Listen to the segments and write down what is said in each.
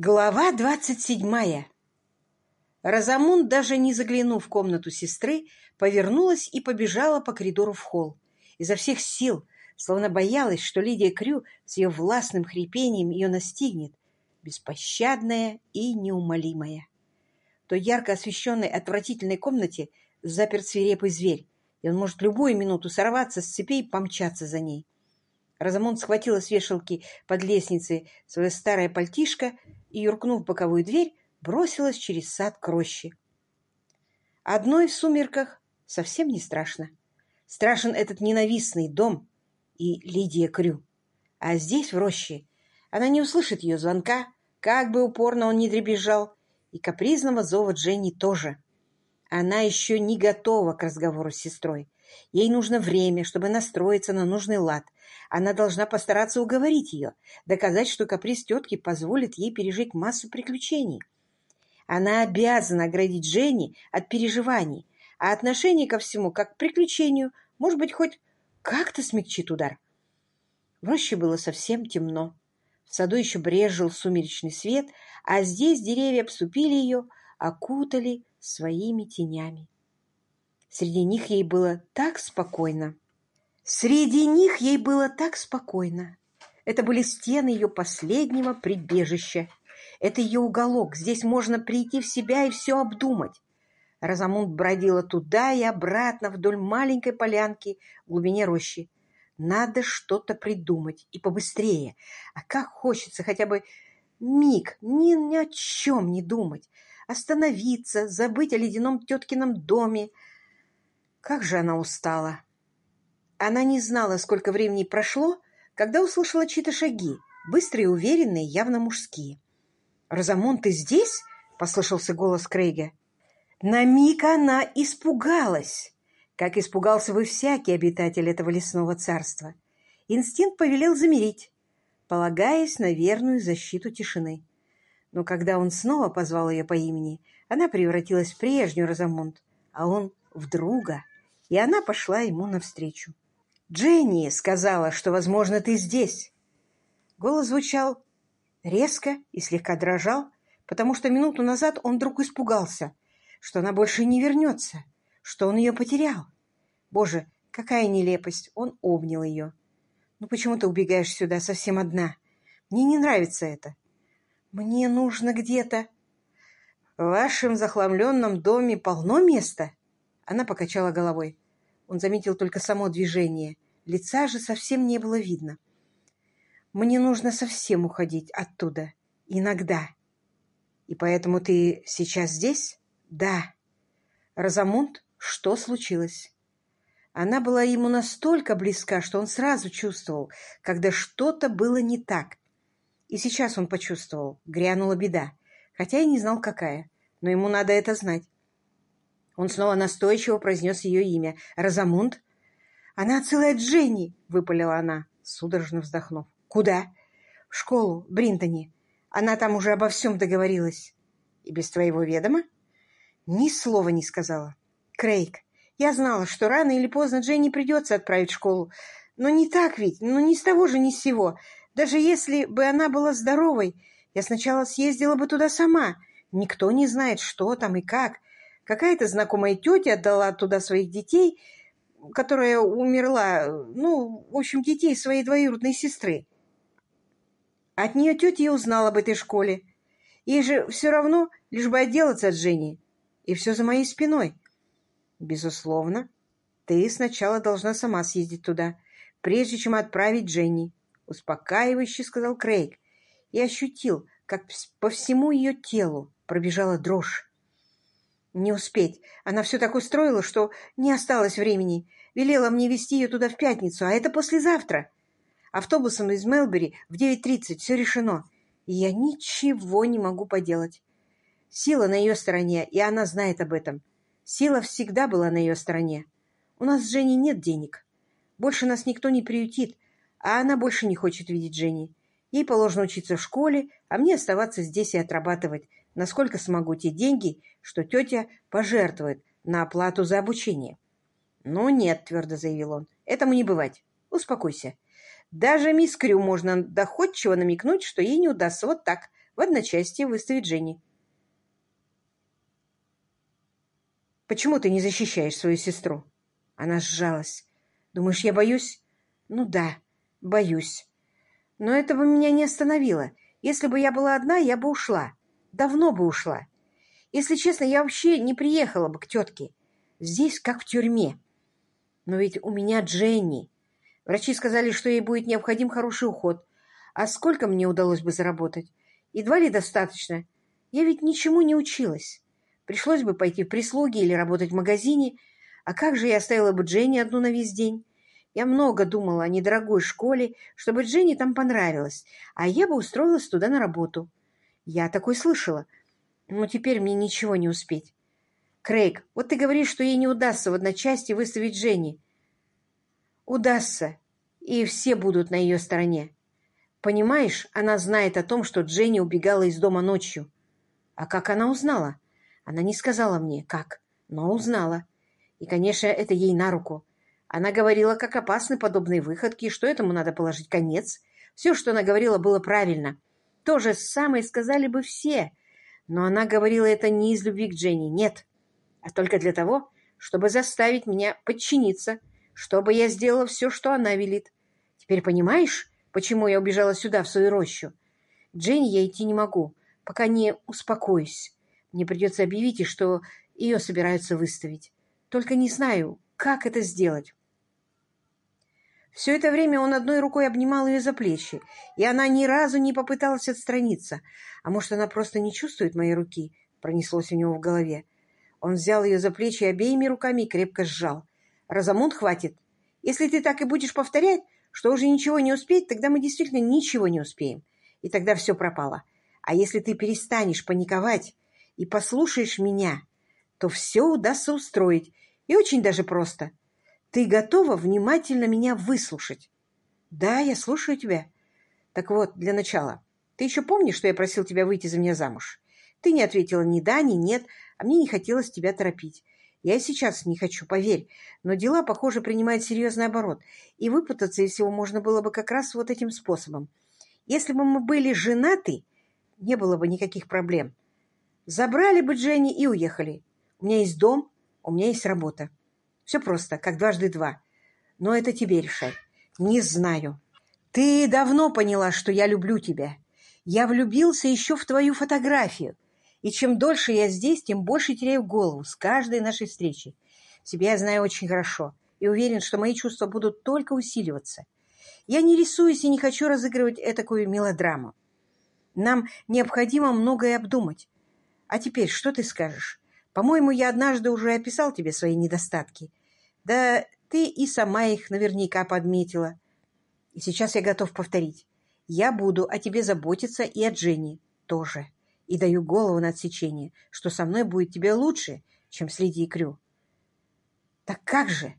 Глава двадцать седьмая. Розамунд, даже не заглянув в комнату сестры, повернулась и побежала по коридору в холл. Изо всех сил, словно боялась, что Лидия Крю с ее властным хрипением ее настигнет, беспощадная и неумолимая. В той ярко освещенной отвратительной комнате заперт свирепый зверь, и он может любую минуту сорваться с цепей и помчаться за ней. Розамунд схватила с вешалки под лестницей свое старое пальтишко и, юркнув в боковую дверь, бросилась через сад к роще. Одной в сумерках совсем не страшно. Страшен этот ненавистный дом и Лидия Крю. А здесь, в роще, она не услышит ее звонка, как бы упорно он ни дребезжал, и капризного зова Дженни тоже. Она еще не готова к разговору с сестрой. Ей нужно время, чтобы настроиться на нужный лад. Она должна постараться уговорить ее, доказать, что каприз тетки позволит ей пережить массу приключений. Она обязана оградить Женни от переживаний, а отношение ко всему, как к приключению, может быть, хоть как-то смягчит удар. В роще было совсем темно. В саду еще брежил сумеречный свет, а здесь деревья обступили ее, окутали своими тенями. Среди них ей было так спокойно. Среди них ей было так спокойно. Это были стены ее последнего прибежища. Это ее уголок. Здесь можно прийти в себя и все обдумать. Розамунд бродила туда и обратно вдоль маленькой полянки в глубине рощи. Надо что-то придумать, и побыстрее. А как хочется хотя бы миг ни, ни о чем не думать. Остановиться, забыть о ледяном теткином доме, как же она устала! Она не знала, сколько времени прошло, когда услышала чьи-то шаги, быстрые, уверенные, явно мужские. «Розамон, ты здесь?» — послышался голос Крейга. На миг она испугалась, как испугался бы всякий обитатель этого лесного царства. Инстинкт повелел замереть, полагаясь на верную защиту тишины. Но когда он снова позвал ее по имени, она превратилась в прежнюю Розамонт, а он — в друга и она пошла ему навстречу. «Дженни сказала, что, возможно, ты здесь». Голос звучал резко и слегка дрожал, потому что минуту назад он вдруг испугался, что она больше не вернется, что он ее потерял. Боже, какая нелепость! Он обнял ее. «Ну почему ты убегаешь сюда совсем одна? Мне не нравится это. Мне нужно где-то...» «В вашем захламленном доме полно места?» Она покачала головой. Он заметил только само движение. Лица же совсем не было видно. «Мне нужно совсем уходить оттуда. Иногда. И поэтому ты сейчас здесь?» «Да». «Розамунд, что случилось?» Она была ему настолько близка, что он сразу чувствовал, когда что-то было не так. И сейчас он почувствовал, грянула беда, хотя и не знал, какая. Но ему надо это знать. Он снова настойчиво произнес ее имя. «Розамунд?» «Она целая Дженни!» — выпалила она, судорожно вздохнув. «Куда?» «В школу, Бринтоне. Она там уже обо всем договорилась». «И без твоего ведома?» Ни слова не сказала. «Крейг, я знала, что рано или поздно Дженни придется отправить в школу. Но не так ведь, ну не с того же, ни с сего. Даже если бы она была здоровой, я сначала съездила бы туда сама. Никто не знает, что там и как. Какая-то знакомая тетя отдала туда своих детей, которая умерла, ну, в общем, детей своей двоюродной сестры. От нее тетя и узнала об этой школе. Ей же все равно, лишь бы отделаться от Жени. И все за моей спиной. Безусловно, ты сначала должна сама съездить туда, прежде чем отправить Дженни, успокаивающе сказал Крейг, и ощутил, как по всему ее телу пробежала дрожь. Не успеть. Она все так устроила, что не осталось времени. Велела мне везти ее туда в пятницу, а это послезавтра. Автобусом из Мелбери в 9.30 все решено. И я ничего не могу поделать. Сила на ее стороне, и она знает об этом. Сила всегда была на ее стороне. У нас с Женей нет денег. Больше нас никто не приютит, а она больше не хочет видеть Жени. Ей положено учиться в школе, а мне оставаться здесь и отрабатывать, насколько смогу те деньги, что тетя пожертвует на оплату за обучение. «Ну нет», — твердо заявил он, — «этому не бывать. Успокойся. Даже мисс Крю можно доходчиво намекнуть, что ей не удастся вот так, в одночасье выставить Женни. Почему ты не защищаешь свою сестру? Она сжалась. Думаешь, я боюсь? Ну да, боюсь. Но это бы меня не остановило. Если бы я была одна, я бы ушла. Давно бы ушла. Если честно, я вообще не приехала бы к тетке. Здесь как в тюрьме. Но ведь у меня Дженни. Врачи сказали, что ей будет необходим хороший уход. А сколько мне удалось бы заработать? Едва ли достаточно. Я ведь ничему не училась. Пришлось бы пойти в прислуги или работать в магазине. А как же я оставила бы Дженни одну на весь день? Я много думала о недорогой школе, чтобы Дженни там понравилось, а я бы устроилась туда на работу. Я такой слышала. Но теперь мне ничего не успеть. Крейг, вот ты говоришь, что ей не удастся в одночасье выставить Дженни. Удастся, и все будут на ее стороне. Понимаешь, она знает о том, что Дженни убегала из дома ночью. А как она узнала? Она не сказала мне, как, но узнала. И, конечно, это ей на руку. Она говорила, как опасны подобные выходки, что этому надо положить конец. Все, что она говорила, было правильно. То же самое сказали бы все. Но она говорила это не из любви к Дженни, нет, а только для того, чтобы заставить меня подчиниться, чтобы я сделала все, что она велит. Теперь понимаешь, почему я убежала сюда, в свою рощу? К Дженни я идти не могу, пока не успокоюсь. Мне придется объявить, что ее собираются выставить. Только не знаю, как это сделать. Все это время он одной рукой обнимал ее за плечи, и она ни разу не попыталась отстраниться. А может, она просто не чувствует моей руки? Пронеслось у него в голове. Он взял ее за плечи обеими руками и крепко сжал. «Розамунд, хватит. Если ты так и будешь повторять, что уже ничего не успеть, тогда мы действительно ничего не успеем. И тогда все пропало. А если ты перестанешь паниковать и послушаешь меня, то все удастся устроить. И очень даже просто. Ты готова внимательно меня выслушать? Да, я слушаю тебя. Так вот, для начала, ты еще помнишь, что я просил тебя выйти за меня замуж? Ты не ответила ни да, ни нет, а мне не хотелось тебя торопить. Я и сейчас не хочу, поверь, но дела, похоже, принимают серьезный оборот, и выпутаться из всего можно было бы как раз вот этим способом. Если бы мы были женаты, не было бы никаких проблем. Забрали бы Дженни и уехали. У меня есть дом, у меня есть работа. Все просто, как дважды два. Но это тебе решать. Не знаю. Ты давно поняла, что я люблю тебя. Я влюбился еще в твою фотографию. И чем дольше я здесь, тем больше теряю голову с каждой нашей встречи. Себя я знаю очень хорошо и уверен, что мои чувства будут только усиливаться. Я не рисуюсь и не хочу разыгрывать этакую мелодраму. Нам необходимо многое обдумать. А теперь что ты скажешь? По-моему, я однажды уже описал тебе свои недостатки. Да ты и сама их наверняка подметила. И сейчас я готов повторить. Я буду о тебе заботиться и о Дженни тоже и даю голову на отсечение, что со мной будет тебе лучше, чем с Лидией Крю. Так как же?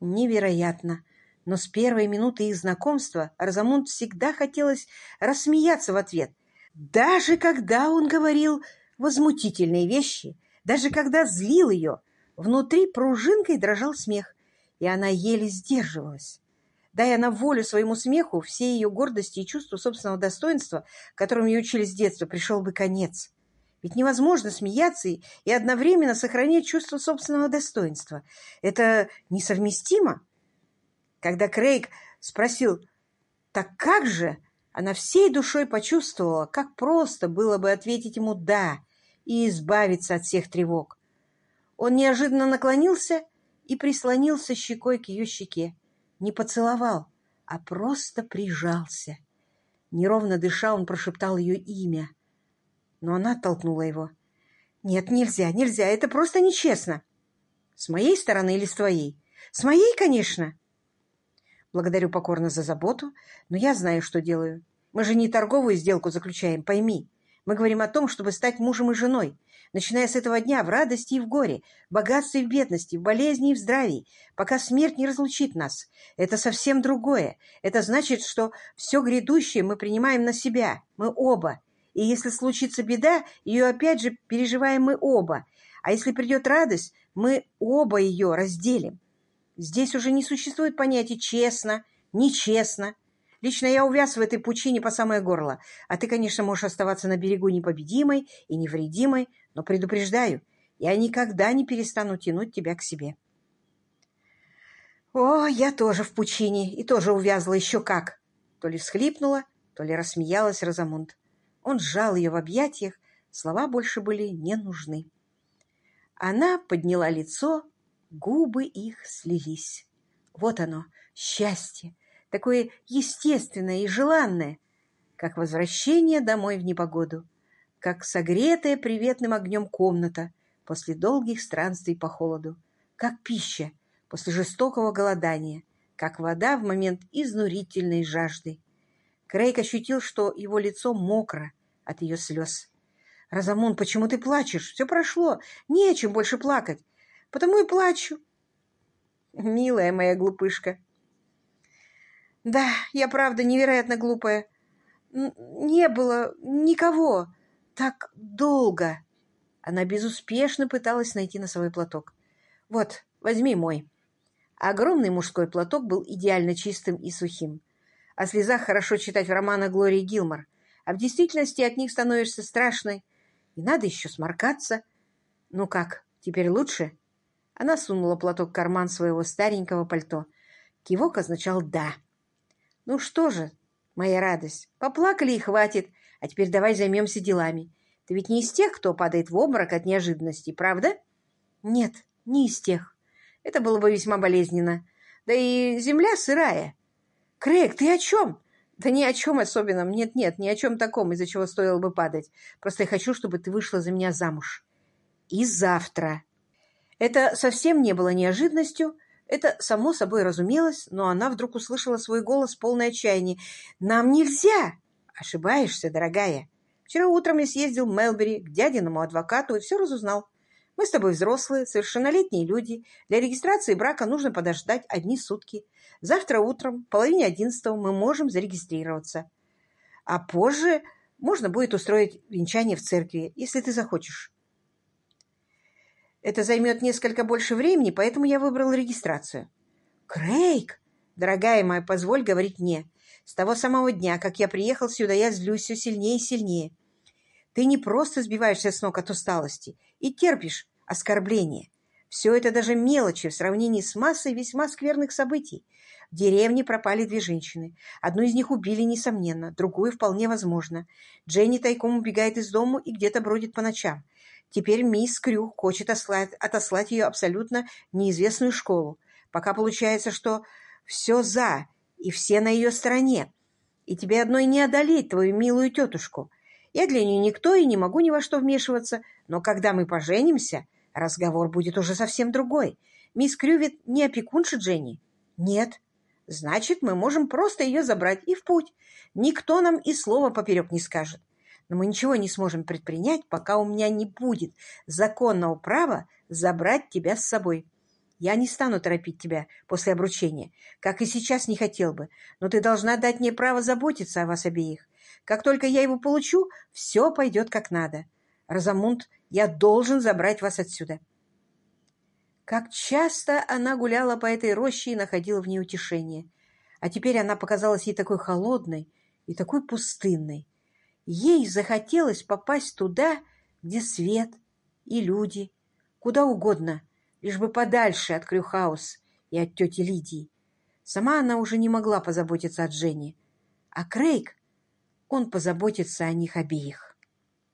Невероятно. Но с первой минуты их знакомства Розамунд всегда хотелось рассмеяться в ответ. Даже когда он говорил возмутительные вещи, даже когда злил ее, внутри пружинкой дрожал смех, и она еле сдерживалась. Дая она волю своему смеху, все ее гордости и чувства собственного достоинства, которым ее учили с детства, пришел бы конец. Ведь невозможно смеяться и одновременно сохранять чувство собственного достоинства. Это несовместимо. Когда Крейг спросил «Так как же?», она всей душой почувствовала, как просто было бы ответить ему «да» и избавиться от всех тревог. Он неожиданно наклонился и прислонился щекой к ее щеке не поцеловал, а просто прижался. Неровно дыша, он прошептал ее имя. Но она оттолкнула его. «Нет, нельзя, нельзя, это просто нечестно». «С моей стороны или с твоей?» «С моей, конечно». «Благодарю покорно за заботу, но я знаю, что делаю. Мы же не торговую сделку заключаем, пойми. Мы говорим о том, чтобы стать мужем и женой, начиная с этого дня в радости и в горе, в богатстве и в бедности, в болезни и в здравии, пока смерть не разлучит нас. Это совсем другое. Это значит, что все грядущее мы принимаем на себя, мы оба. И если случится беда, ее опять же переживаем мы оба. А если придет радость, мы оба ее разделим. Здесь уже не существует понятия «честно», «нечестно». Лично я увяз в этой пучине по самое горло, а ты, конечно, можешь оставаться на берегу непобедимой и невредимой, но предупреждаю, я никогда не перестану тянуть тебя к себе. О, я тоже в пучине и тоже увязла еще как. То ли всхлипнула, то ли рассмеялась Розамунд. Он сжал ее в объятиях, слова больше были не нужны. Она подняла лицо, губы их слились. Вот оно, счастье, такое естественное и желанное, как возвращение домой в непогоду, как согретая приветным огнем комната после долгих странствий по холоду, как пища после жестокого голодания, как вода в момент изнурительной жажды. Крейг ощутил, что его лицо мокро от ее слез. «Розамон, почему ты плачешь? Все прошло. Не о чем больше плакать. Потому и плачу». «Милая моя глупышка», да, я правда невероятно глупая. Не было никого. Так долго. Она безуспешно пыталась найти носовой платок. Вот, возьми мой. Огромный мужской платок был идеально чистым и сухим. О слезах хорошо читать в романах Глории Гилмор, а в действительности от них становишься страшной. И надо еще сморкаться. Ну как, теперь лучше? Она сунула платок в карман своего старенького пальто. Кивок означал «да». Ну что же, моя радость, поплакали и хватит, а теперь давай займемся делами. Ты ведь не из тех, кто падает в обморок от неожиданности, правда? Нет, не из тех. Это было бы весьма болезненно. Да и земля сырая. Крейг, ты о чем? Да ни о чем особенном. Нет-нет, ни о чем таком, из-за чего стоило бы падать. Просто я хочу, чтобы ты вышла за меня замуж. И завтра. Это совсем не было неожиданностью, это само собой разумелось, но она вдруг услышала свой голос полное отчаяние. «Нам нельзя!» «Ошибаешься, дорогая. Вчера утром я съездил в Мелбери к дядиному адвокату и все разузнал. Мы с тобой взрослые, совершеннолетние люди. Для регистрации брака нужно подождать одни сутки. Завтра утром, половине одиннадцатого, мы можем зарегистрироваться. А позже можно будет устроить венчание в церкви, если ты захочешь. Это займет несколько больше времени, поэтому я выбрал регистрацию. Крейг, дорогая моя, позволь говорить мне. С того самого дня, как я приехал сюда, я злюсь все сильнее и сильнее. Ты не просто сбиваешься с ног от усталости и терпишь оскорбления. Все это даже мелочи в сравнении с массой весьма скверных событий. В деревне пропали две женщины. Одну из них убили, несомненно, другую вполне возможно. Дженни тайком убегает из дома и где-то бродит по ночам. Теперь мисс Крю хочет отослать, отослать ее абсолютно неизвестную школу. Пока получается, что все за, и все на ее стороне. И тебе одной не одолеть твою милую тетушку. Я для нее никто и не могу ни во что вмешиваться, но когда мы поженимся, разговор будет уже совсем другой. Мисс Крю ведь не опекунша Дженни? Нет. Значит, мы можем просто ее забрать и в путь. Никто нам и слова поперек не скажет но мы ничего не сможем предпринять, пока у меня не будет законного права забрать тебя с собой. Я не стану торопить тебя после обручения, как и сейчас не хотел бы, но ты должна дать мне право заботиться о вас обеих. Как только я его получу, все пойдет как надо. Розамунд, я должен забрать вас отсюда. Как часто она гуляла по этой роще и находила в ней утешение. А теперь она показалась ей такой холодной и такой пустынной. Ей захотелось попасть туда, где свет и люди, куда угодно, лишь бы подальше от Крюхаус и от тети Лидии. Сама она уже не могла позаботиться о Дженни, а Крейг, он позаботится о них обеих.